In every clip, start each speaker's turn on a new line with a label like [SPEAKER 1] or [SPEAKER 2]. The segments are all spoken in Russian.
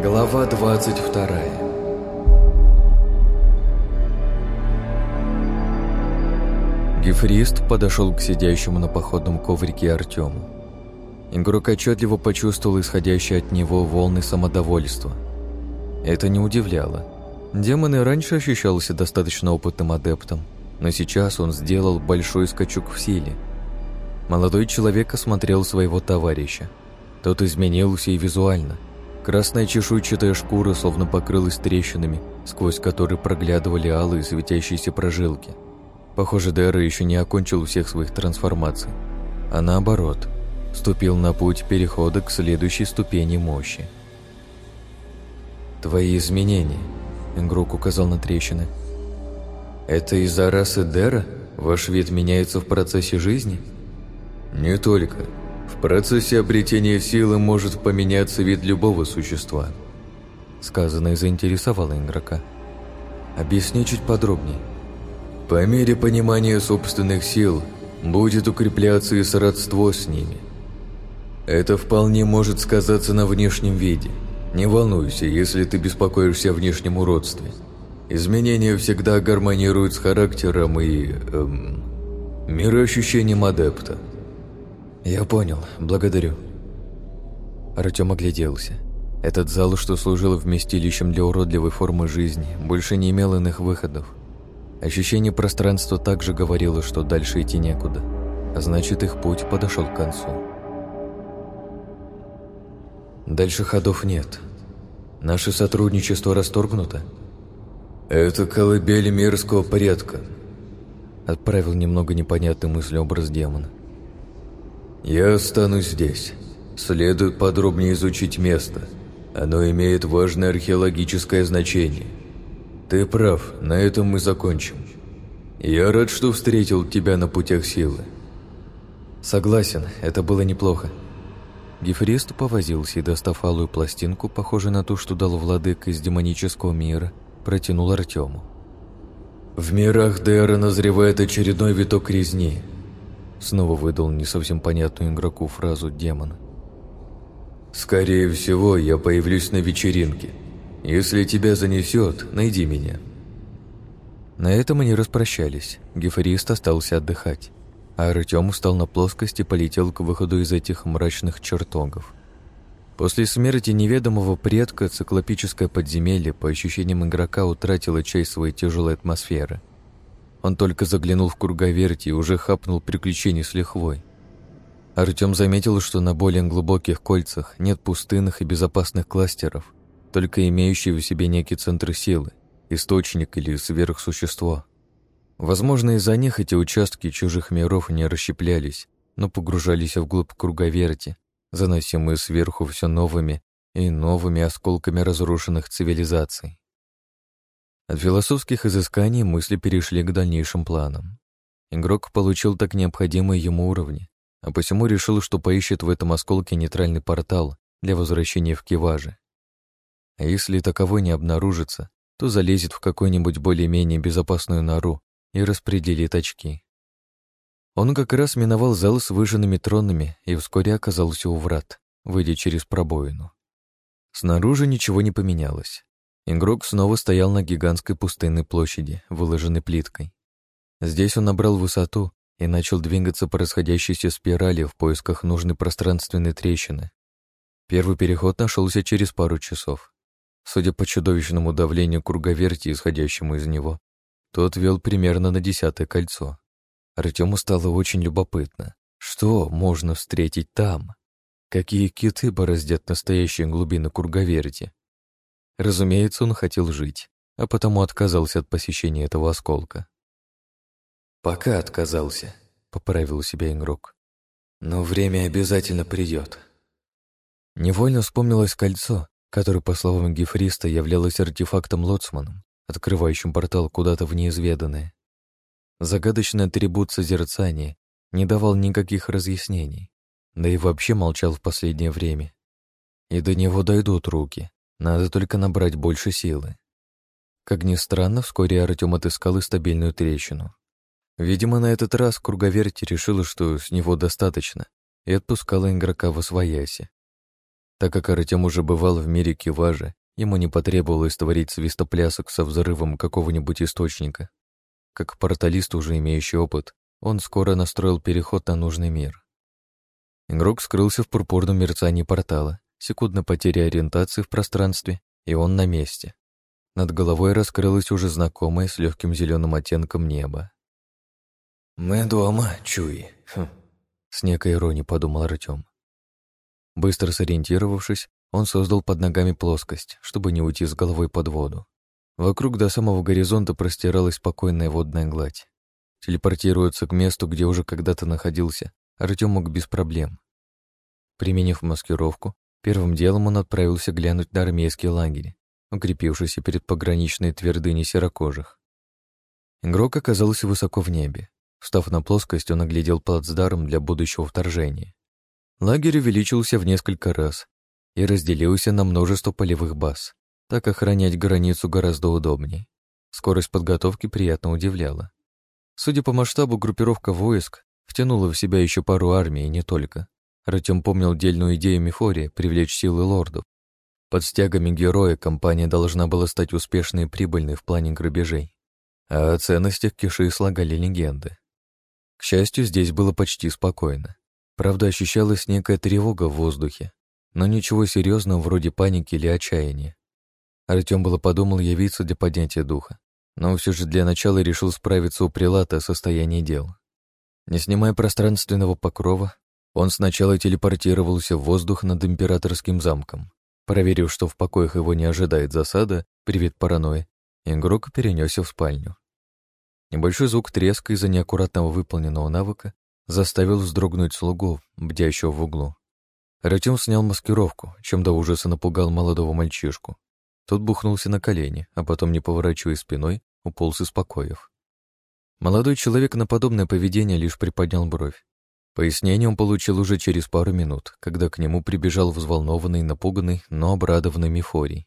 [SPEAKER 1] Глава 22 Гефрист подошел к сидящему на походном коврике Артему. Игрок отчетливо почувствовал исходящие от него волны самодовольства. Это не удивляло. Демон и раньше ощущался достаточно опытным адептом, но сейчас он сделал большой скачок в силе. Молодой человек осмотрел своего товарища. Тот изменился и визуально. Красная чешуйчатая шкура словно покрылась трещинами, сквозь которые проглядывали алые светящиеся прожилки. Похоже, Дэра еще не окончил всех своих трансформаций, а наоборот, ступил на путь перехода к следующей ступени мощи. «Твои изменения», — Ингрук указал на трещины. «Это из-за расы Дера? Ваш вид меняется в процессе жизни?» «Не только. Процессе обретения силы может поменяться вид любого существа», — сказанное заинтересовало игрока. «Объясни чуть подробнее». «По мере понимания собственных сил будет укрепляться и сродство с ними. Это вполне может сказаться на внешнем виде. Не волнуйся, если ты беспокоишься о внешнем уродстве. Изменения всегда гармонируют с характером и... Эм, мироощущением адепта. Я понял, благодарю. Артем огляделся. Этот зал, что служил вместилищем для уродливой формы жизни, больше не имел иных выходов. Ощущение пространства также говорило, что дальше идти некуда, а значит их путь подошел к концу. Дальше ходов нет. Наше сотрудничество расторгнуто. Это колыбель мирского порядка. Отправил немного непонятный мыслеобраз демона. Я останусь здесь. Следует подробнее изучить место. Оно имеет важное археологическое значение. Ты прав, на этом мы закончим. Я рад, что встретил тебя на путях силы. Согласен, это было неплохо. Гефрест повозился и, достав алую пластинку, похожую на ту, что дал владыка из демонического мира, протянул Артему. «В мирах Дэра назревает очередной виток резни», снова выдал не совсем понятную игроку фразу демона. «Скорее всего, я появлюсь на вечеринке. Если тебя занесет, найди меня». На этом они распрощались. Гефрист остался отдыхать а Артем устал на плоскости и полетел к выходу из этих мрачных чертогов. После смерти неведомого предка циклопическое подземелье, по ощущениям игрока, утратило часть своей тяжелой атмосферы. Он только заглянул в круговерти и уже хапнул приключений с лихвой. Артем заметил, что на более глубоких кольцах нет пустынных и безопасных кластеров, только имеющие в себе некий центр силы, источник или сверхсущество. Возможно, из-за них эти участки чужих миров не расщеплялись, но погружались вглубь круговерти, заносимые сверху все новыми и новыми осколками разрушенных цивилизаций. От философских изысканий мысли перешли к дальнейшим планам. Игрок получил так необходимые ему уровни, а посему решил, что поищет в этом осколке нейтральный портал для возвращения в Киваже. А если таковой не обнаружится, то залезет в какую-нибудь более-менее безопасную нору и распределит очки. Он как раз миновал зал с выжженными тронами и вскоре оказался у врат, выйдя через пробоину. Снаружи ничего не поменялось. Игрок снова стоял на гигантской пустынной площади, выложенной плиткой. Здесь он набрал высоту и начал двигаться по расходящейся спирали в поисках нужной пространственной трещины. Первый переход нашелся через пару часов. Судя по чудовищному давлению круговерти, исходящему из него, тот вел примерно на десятое кольцо. Артему стало очень любопытно. Что можно встретить там? Какие киты бороздят настоящие глубины круговерти? Разумеется, он хотел жить, а потому отказался от посещения этого осколка. «Пока отказался», — поправил себя игрок. «Но время обязательно придет». Невольно вспомнилось кольцо, которое, по словам Гефриста, являлось артефактом Лоцманом открывающим портал куда-то в неизведанное. Загадочный атрибут созерцания не давал никаких разъяснений, да и вообще молчал в последнее время. И до него дойдут руки, надо только набрать больше силы. Как ни странно, вскоре Артем отыскал и стабильную трещину. Видимо, на этот раз круговерть решила, что с него достаточно, и отпускала игрока во свояси. Так как Артем уже бывал в мире Киважа, ему не потребовалось творить свистоплясок со взрывом какого-нибудь источника. Как порталист, уже имеющий опыт, он скоро настроил переход на нужный мир. Игрок скрылся в пурпурном мерцании портала, секундно потеря ориентации в пространстве, и он на месте. Над головой раскрылось уже знакомое с легким зеленым оттенком небо.
[SPEAKER 2] «Мы дома, Чуй», хм.
[SPEAKER 1] с некой иронией подумал Артем. Быстро сориентировавшись, он создал под ногами плоскость, чтобы не уйти с головой под воду. Вокруг до самого горизонта простиралась спокойная водная гладь. Телепортируется к месту, где уже когда-то находился, Артем мог без проблем. Применив маскировку, первым делом он отправился глянуть на армейские лагеря, укрепившийся перед пограничной твердыней серокожих. Игрок оказался высоко в небе. Встав на плоскость, он оглядел плацдарм для будущего вторжения. Лагерь увеличился в несколько раз и разделился на множество полевых баз. Так охранять границу гораздо удобнее. Скорость подготовки приятно удивляла. Судя по масштабу, группировка войск втянула в себя еще пару армий и не только. Артем помнил дельную идею Мефория привлечь силы лордов, под стягами героя компания должна была стать успешной и прибыльной в плане грабежей. А о ценностях Киши слагали легенды. К счастью, здесь было почти спокойно. Правда, ощущалась некая тревога в воздухе, но ничего серьезного вроде паники или отчаяния. Артем было подумал явиться для поднятия духа, но все же для начала решил справиться у прилата о состоянии дел. Не снимая пространственного покрова, он сначала телепортировался в воздух над императорским замком. Проверив, что в покоях его не ожидает засада, привет паранойи, игрок перенесся в спальню. Небольшой звук треска из-за неаккуратного выполненного навыка заставил вздрогнуть слугу, бдящего в углу. Артем снял маскировку, чем до ужаса напугал молодого мальчишку. Тот бухнулся на колени, а потом, не поворачивая спиной, уполз из покоев. Молодой человек на подобное поведение лишь приподнял бровь. Пояснение он получил уже через пару минут, когда к нему прибежал взволнованный, напуганный, но обрадованный Мефорий.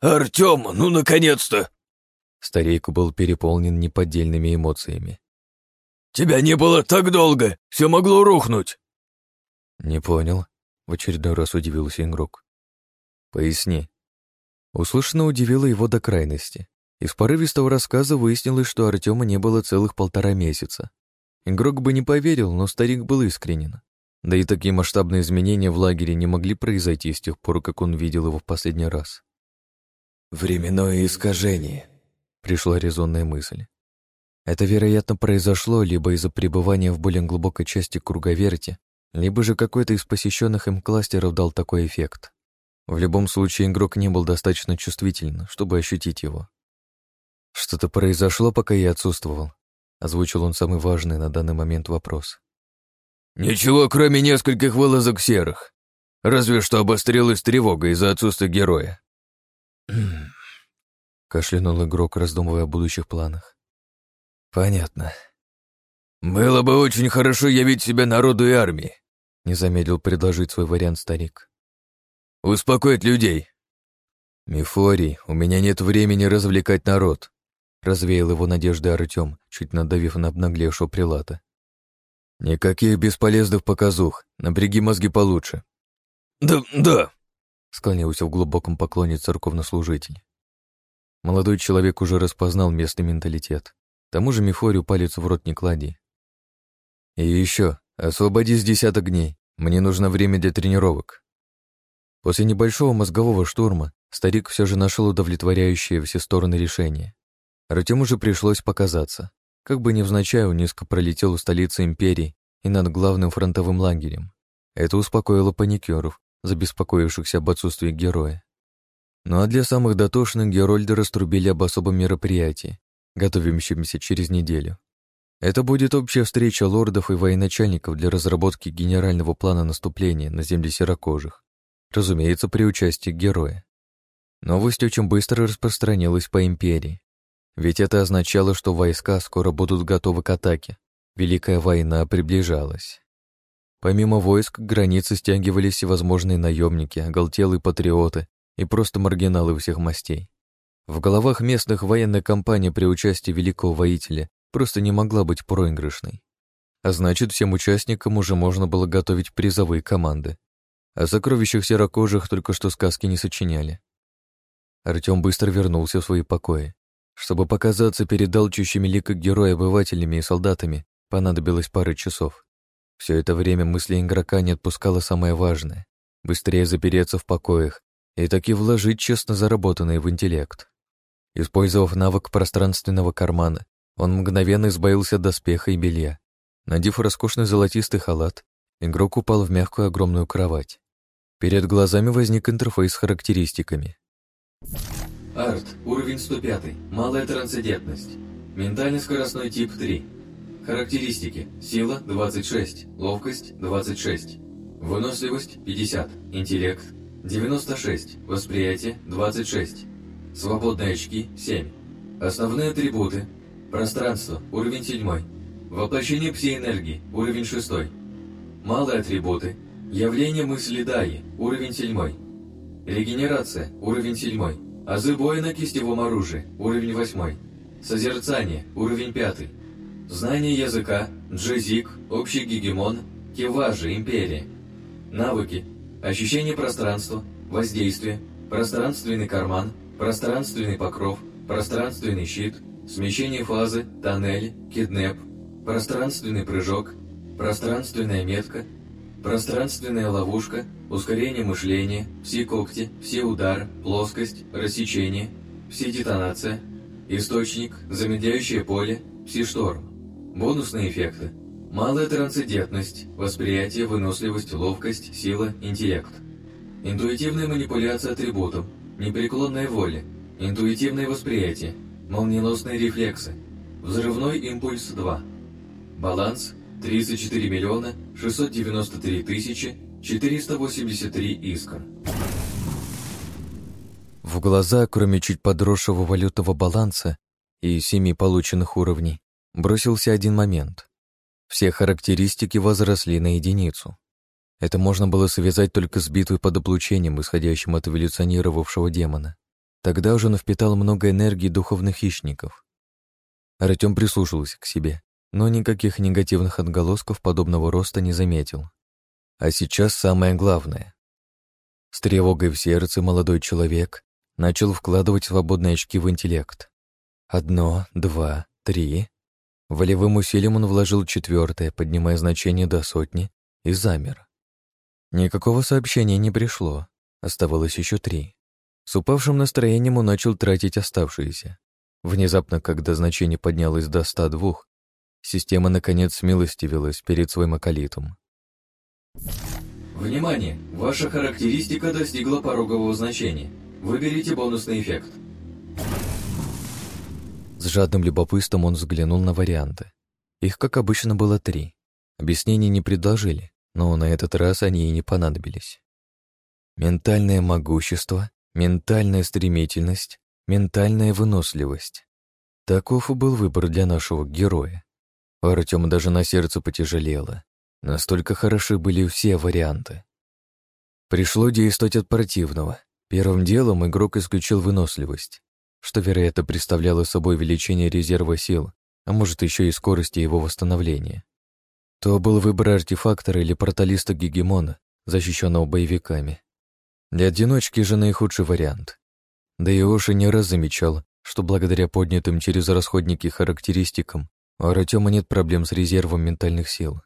[SPEAKER 2] «Артем, ну наконец-то!»
[SPEAKER 1] Старейку был переполнен неподдельными эмоциями.
[SPEAKER 2] «Тебя не было так долго! Все могло рухнуть!»
[SPEAKER 1] «Не понял», — в очередной раз удивился игрок. «Поясни». Услышанно удивило его до крайности. Из порывистого рассказа выяснилось, что Артема не было целых полтора месяца. Игрок бы не поверил, но старик был искренен. Да и такие масштабные изменения в лагере не могли произойти с тех пор, как он видел его в последний раз.
[SPEAKER 2] «Временное искажение», — пришла резонная мысль.
[SPEAKER 1] Это, вероятно, произошло либо из-за пребывания в более глубокой части круговерти, либо же какой-то из посещенных им кластеров дал такой эффект. В любом случае, игрок не был достаточно чувствителен, чтобы ощутить его. Что-то произошло, пока я отсутствовал. Озвучил он самый важный на данный момент вопрос.
[SPEAKER 2] «Ничего, кроме нескольких вылазок серых. Разве что обострилась тревога из-за отсутствия героя».
[SPEAKER 1] Кашлянул игрок, раздумывая о будущих планах.
[SPEAKER 2] «Понятно. Было бы очень хорошо явить себя народу и армии»,
[SPEAKER 1] не замедлил предложить свой вариант старик.
[SPEAKER 2] «Успокоить людей».
[SPEAKER 1] «Мефорий, у меня нет времени развлекать народ», Развеял его надежды Артем, чуть надавив на обнаглевшего прилата. «Никаких бесполезных показух. Напряги мозги получше».
[SPEAKER 2] «Да, да», —
[SPEAKER 1] склонился в глубоком поклоне церковнослужитель. Молодой человек уже распознал местный менталитет. К тому же Мефорию палец в рот не клади. «И еще, освободи с десяток дней. Мне нужно время для тренировок». После небольшого мозгового штурма старик все же нашел удовлетворяющее все стороны решение. Артему же пришлось показаться. Как бы невзначай, он низко пролетел у столицы империи и над главным фронтовым лагерем. Это успокоило паникеров, забеспокоившихся об отсутствии героя. Ну а для самых дотошных Герольды раструбили об особом мероприятии, готовящемся через неделю. Это будет общая встреча лордов и военачальников для разработки генерального плана наступления на земли серокожих, разумеется, при участии героя. Новость очень быстро распространилась по империи. Ведь это означало, что войска скоро будут готовы к атаке. Великая война приближалась. Помимо войск, к границе стягивались всевозможные наемники, оголтелые патриоты и просто маргиналы всех мастей. В головах местных военная кампания при участии великого воителя просто не могла быть проигрышной. А значит, всем участникам уже можно было готовить призовые команды. О сокровищах серокожих только что сказки не сочиняли. Артем быстро вернулся в свои покои. Чтобы показаться перед алчущими лика героя обывателями и солдатами, понадобилось пары часов. Все это время мысли игрока не отпускало самое важное — быстрее запереться в покоях и таки вложить честно заработанное в интеллект. Использовав навык пространственного кармана, он мгновенно избавился от доспеха и белья. Надев роскошный золотистый халат, игрок упал в мягкую огромную кровать. Перед глазами возник интерфейс с характеристиками.
[SPEAKER 3] Арт, уровень 105, малая трансцендентность. Ментальный скоростной тип 3. Характеристики. Сила 26, ловкость 26, выносливость 50, интеллект 96, восприятие 26, свободные очки 7. Основные атрибуты. Пространство, уровень 7. Воплощение пси-энергии, уровень 6. Малые атрибуты. Явление мысли Даи, уровень 7. Регенерация, уровень 7. Азы боя на кистевом оружии, уровень 8. Созерцание, уровень 5. Знание языка, джезик, общий гегемон, киважи, империя. Навыки. Ощущение пространства, воздействие, пространственный карман, пространственный покров, пространственный щит, смещение фазы, тоннель, киднеп, пространственный прыжок, пространственная метка, пространственная ловушка, ускорение мышления, все когти, все удар, плоскость, рассечение, все детонация, источник, замедляющее поле, все шторм. Бонусные эффекты. Малая трансцендентность, восприятие, выносливость, ловкость, сила, интеллект. Интуитивная манипуляция атрибутом, непреклонная воля, интуитивное восприятие, молниеносные рефлексы, взрывной импульс 2. Баланс 34 миллиона 693 тысячи 483 искр.
[SPEAKER 1] В глаза, кроме чуть подросшего валютного баланса и семи полученных уровней, бросился один момент. Все характеристики возросли на единицу. Это можно было связать только с битвой под облучением, исходящим от эволюционировавшего демона. Тогда уже он впитал много энергии духовных хищников. Артем прислушался к себе, но никаких негативных отголосков подобного роста не заметил. А сейчас самое главное. С тревогой в сердце молодой человек начал вкладывать свободные очки в интеллект. Одно, два, три. Волевым усилием он вложил четвертое, поднимая значение до сотни, и замер. Никакого сообщения не пришло, оставалось еще три. С упавшим настроением он начал тратить оставшиеся. Внезапно, когда значение поднялось до 102, система наконец смилостивилась перед своим околитом.
[SPEAKER 3] Внимание! Ваша характеристика достигла порогового значения. Выберите бонусный эффект.
[SPEAKER 1] С жадным любопытством он взглянул на варианты. Их, как обычно, было три. Объяснений не предложили, но на этот раз они и не понадобились. Ментальное могущество, ментальная стремительность, ментальная выносливость. Таков был выбор для нашего героя. У Артема даже на сердце потяжелело. Настолько хороши были все варианты. Пришло действовать от противного. Первым делом игрок исключил выносливость что, вероятно, представляло собой увеличение резерва сил, а может еще и скорости его восстановления. То был выбор артефактора или порталиста Гегемона, защищенного боевиками. Для одиночки же наихудший вариант. Да и Оши не раз замечал, что благодаря поднятым через расходники характеристикам у Артема нет проблем с резервом ментальных сил.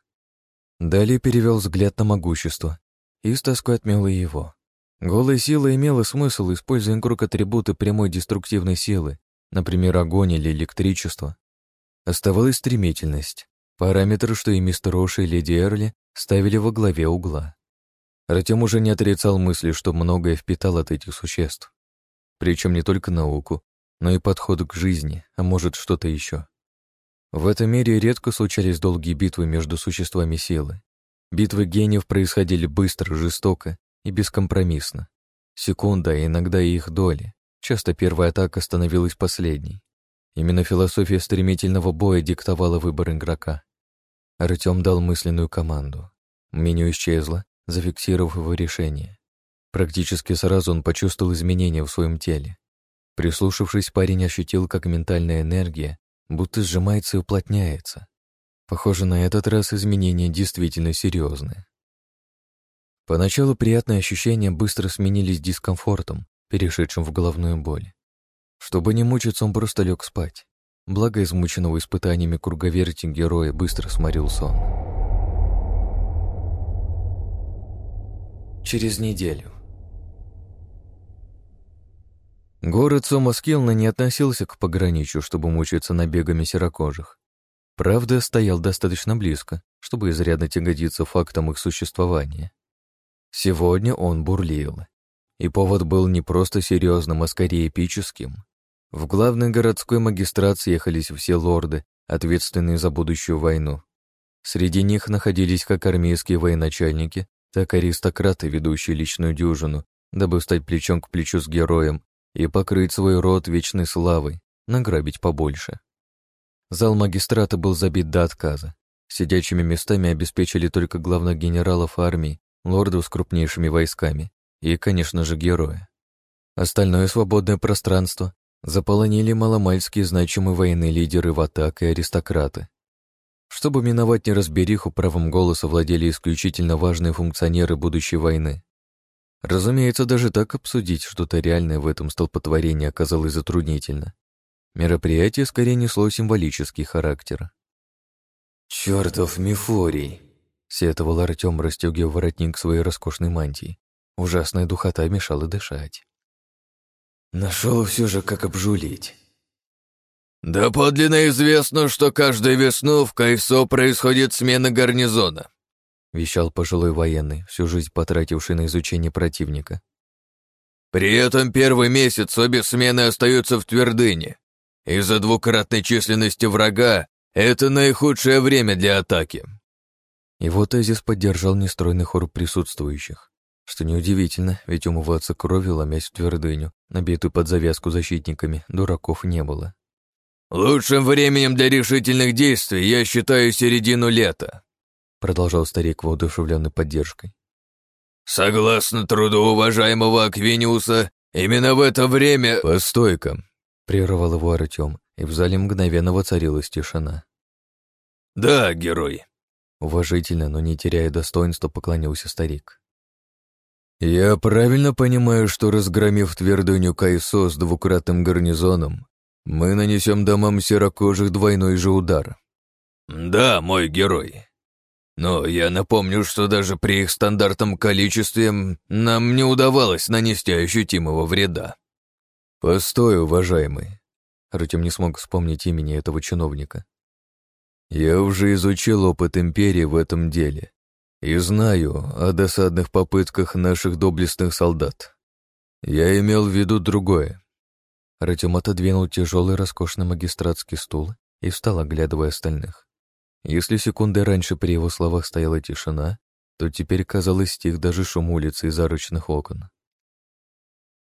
[SPEAKER 1] Далее перевел взгляд на могущество и с тоской отмел и его. Голая сила имела смысл, используя круг атрибуты прямой деструктивной силы, например, огонь или электричество. Оставалась стремительность, параметр, что и мистер Роши и леди Эрли ставили во главе угла. Артем уже не отрицал мысли, что многое впитал от этих существ. Причем не только науку, но и подход к жизни, а может что-то еще. В этом мире редко случались долгие битвы между существами силы. Битвы гениев происходили быстро, жестоко и бескомпромиссно. Секунда, а иногда и их доли. Часто первая атака становилась последней. Именно философия стремительного боя диктовала выбор игрока. Артем дал мысленную команду. Меню исчезло, зафиксировав его решение. Практически сразу он почувствовал изменения в своем теле. Прислушавшись, парень ощутил, как ментальная энергия будто сжимается и уплотняется. Похоже, на этот раз изменения действительно серьезные. Поначалу приятные ощущения быстро сменились дискомфортом, перешедшим в головную боль. Чтобы не мучиться, он просто лег спать. Благо измученного испытаниями круговерти героя быстро сморил сон. Через неделю. Город Сомаскилна не относился к пограничью, чтобы мучиться набегами серокожих. Правда, стоял достаточно близко, чтобы изрядно тягодиться фактом их существования. Сегодня он бурлил. И повод был не просто серьезным, а скорее эпическим. В главной городской магистрат съехались все лорды, ответственные за будущую войну. Среди них находились как армейские военачальники, так и аристократы, ведущие личную дюжину, дабы стать плечом к плечу с героем и покрыть свой род вечной славой, награбить побольше. Зал магистрата был забит до отказа. Сидячими местами обеспечили только главных генералов армии, лордов с крупнейшими войсками и, конечно же, героя. Остальное свободное пространство заполонили маломальские значимые военные лидеры в атак и аристократы. Чтобы миновать неразбериху, правом голоса владели исключительно важные функционеры будущей войны. Разумеется, даже так обсудить что-то реальное в этом столпотворении оказалось затруднительно. Мероприятие скорее несло символический характер. «Чёртов Мефорий!» — сетовал Артём, расстёгивая воротник своей роскошной мантии. Ужасная духота мешала дышать. Нашел все же, как обжулить.
[SPEAKER 2] «Да подлинно известно, что каждую весну в Кайсо происходит смена гарнизона», — вещал пожилой военный, всю жизнь потративший на изучение противника. «При этом первый месяц обе смены остаются в твердыне. Из-за двукратной численности врага это наихудшее время для атаки.
[SPEAKER 1] Его тезис поддержал нестройный хор присутствующих. Что неудивительно, ведь умываться кровью, ломясь в твердыню, набитую под завязку защитниками, дураков не было.
[SPEAKER 2] «Лучшим временем для решительных действий я считаю середину лета», продолжал старик воодушевленной поддержкой. «Согласно труду уважаемого Аквиниуса, именно в это время...»
[SPEAKER 1] «Постой-ка, Прервал его Артем, и в зале мгновенно воцарилась тишина.
[SPEAKER 2] «Да, герой!»
[SPEAKER 1] Уважительно, но не теряя достоинства, поклонился старик. «Я правильно понимаю, что, разгромив твердыню Кайсо с двукратным гарнизоном, мы нанесем домам серокожих двойной же удар?»
[SPEAKER 2] «Да, мой герой. Но я напомню, что даже при их стандартном количестве нам не удавалось нанести ощутимого вреда».
[SPEAKER 1] «Постой, уважаемый!» Артем не смог вспомнить имени этого чиновника. «Я уже изучил опыт Империи в этом деле и знаю о досадных попытках наших доблестных солдат. Я имел в виду другое». Артем отодвинул тяжелый роскошный магистратский стул и встал, оглядывая остальных. Если секунды раньше при его словах стояла тишина, то теперь, казалось, стих даже шум улицы из арочных окон.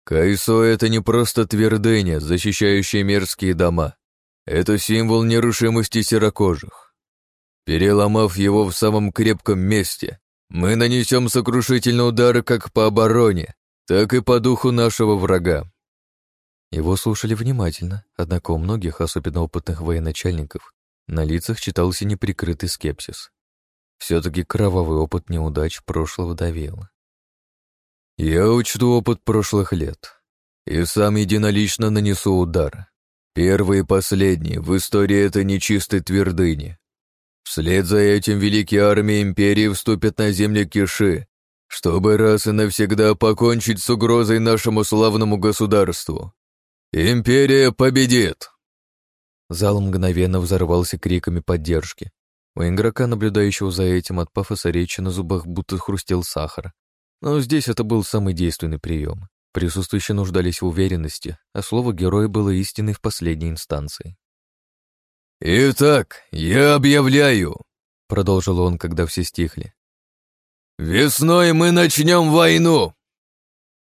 [SPEAKER 2] Кайсо — это не просто твердыня, защищающая мерзкие дома. Это символ нерушимости серокожих. Переломав его в самом крепком месте, мы нанесем сокрушительный удар как по обороне, так и по духу нашего врага.
[SPEAKER 1] Его слушали внимательно, однако у многих, особенно опытных военачальников, на лицах читался неприкрытый скепсис. Все-таки кровавый опыт неудач прошлого давил.
[SPEAKER 2] Я учту опыт прошлых лет и сам единолично нанесу удар. Первый и последний в истории этой нечистой твердыни. Вслед за этим великие армии империи вступят на земли Киши, чтобы раз и навсегда покончить с угрозой нашему славному государству. Империя победит!»
[SPEAKER 1] Зал мгновенно взорвался криками поддержки. У игрока, наблюдающего за этим от пафоса речи на зубах будто хрустел сахар, но здесь это был самый действенный прием. Присутствующие нуждались в уверенности, а слово героя было истиной в последней инстанции.
[SPEAKER 2] «Итак, я объявляю», — продолжил он, когда все стихли. «Весной мы начнем войну!»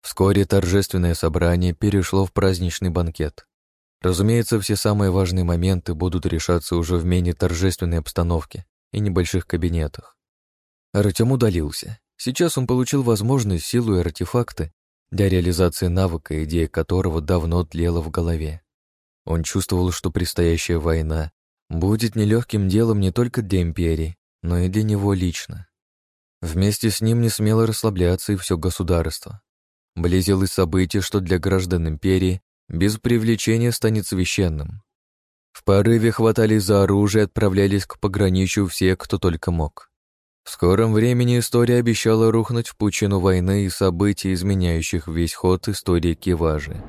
[SPEAKER 1] Вскоре торжественное собрание перешло в праздничный банкет. Разумеется, все самые важные моменты будут решаться уже в менее торжественной обстановке и небольших кабинетах. Артем удалился. Сейчас он получил возможность, силу и артефакты для реализации навыка, идея которого давно тлела в голове. Он чувствовал, что предстоящая война будет нелегким делом не только для Империи, но и для него лично. Вместе с ним не смело расслабляться и все государство. Близилось событие, что для граждан империи без привлечения станет священным. В порыве хватались за оружие и отправлялись к пограничью все, кто только мог. В скором времени история обещала рухнуть в пучину войны и событий, изменяющих весь ход истории Киважи.